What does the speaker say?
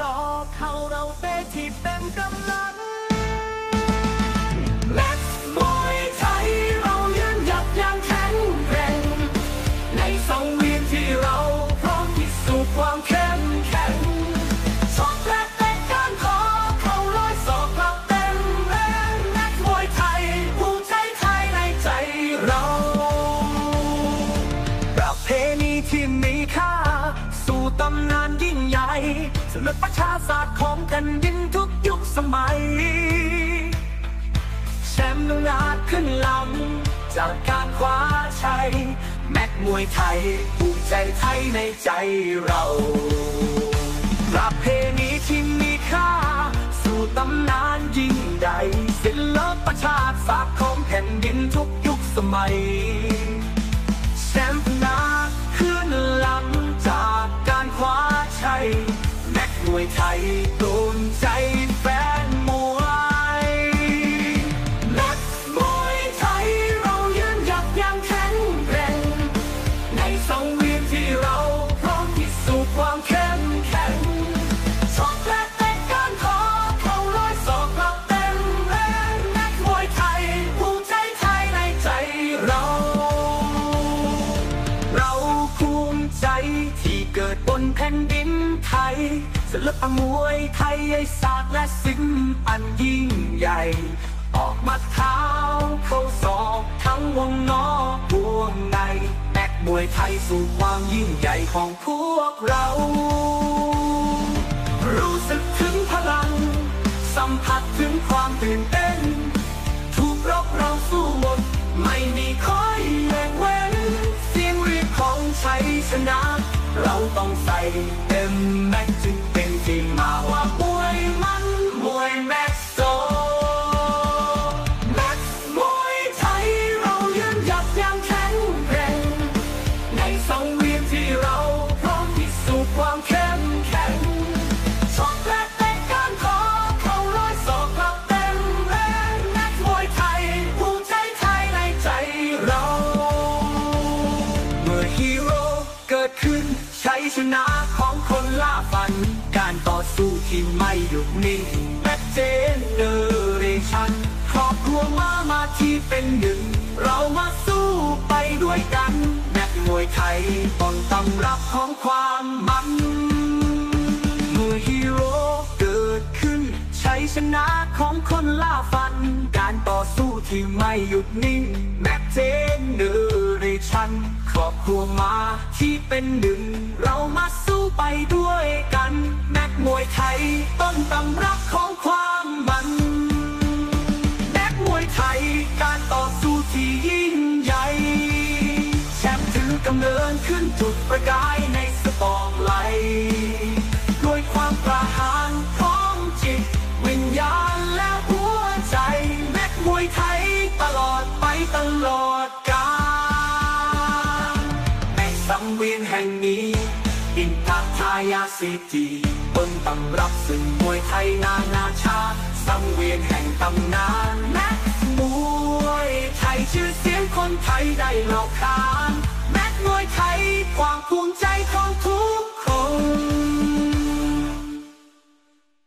จอเข่าเราเตะที่เป็นกำลัง สู่ตำนานยิ่งใหญ่สำหรับประชาศาสตร์ของแผ่นดินทุกยุคสมัย แชมป์งาดขึ้นลำจากการคว้าชัย แม็กมวยไทยภูมิใจไทยในใจเราประเพณีที่มีค่า สู่ตำนานยิ่งใหญ่ศิลประชาศาสตร์ของแผ่นดินทุกยุคสมัย ภูมิใจที่เกิดบนแผ่นดินไทยศิลปะมวยไทยไอ้ศาสตร์และศิลป์อันยิ่งใหญ่ ออกมาเท้าเข้าศอกทั้งวงนอกวงในแม็กมวยไทยสู่ความยิ่งใหญ่ของพวกเรา รู้สึกถึงพลัง สัมผัสถึงความตื่นเต้น ถูกรบเราสู้หมดไม่มีคอย ชัยชนะ เราต้องใส่เต็มแม็กซ์จึงเป็นที่มาว่ามวยมันมวยแม็กซ์โซแม็กซ์มวยไทยเรายืนหยัดอย่างแข็งแกร่งในสังเวียนที่เราพร้อมพิสูจน์ความเข้มแข็งชกและเตะการขอเขาร้อยศอกกลับเต็มแรงนักมวยไทยภูมิใจไทยในใจเราเมื่อฮีโร เกิดขึ้น ใช้ชนะของคนล่าฝัน การต่อสู้ที่ไม่หยุดนิ่งแม็กเจนเนอเรชันครอบครัวมามาที่เป็นหนึ่ง เรามาสู้ไปด้วยกัน แม็กมวยไทยต้นตำรับของความมัน ชัยชนะของคนล่าฟัน การต่อสู้ที่ไม่หยุดนิ่ง แม็กเจนเนอเรชันครอบครัวมาที่เป็นหนึ่ง เรามาสู้ไปด้วยกัน แม็กมวยไทย ต้นตำรับของความมัน แม็กมวยไทย การต่อสู้ที่ยิ่งใหญ่ แชมป์ถือกำเนิดขึ้นจุดประกายในสปองไลท์ ตลอดกาลในสังเวียนแห่งนี้ อินทัทายาซีจีเปิ้งตำรับซึ่งมวยไทยนานาชาติสังเวียนแห่งตำนานแม็กมวยไทยชื่อเสียงคนไทยได้เล่าขานแม็กมวยไทยความภูมิใจของทุก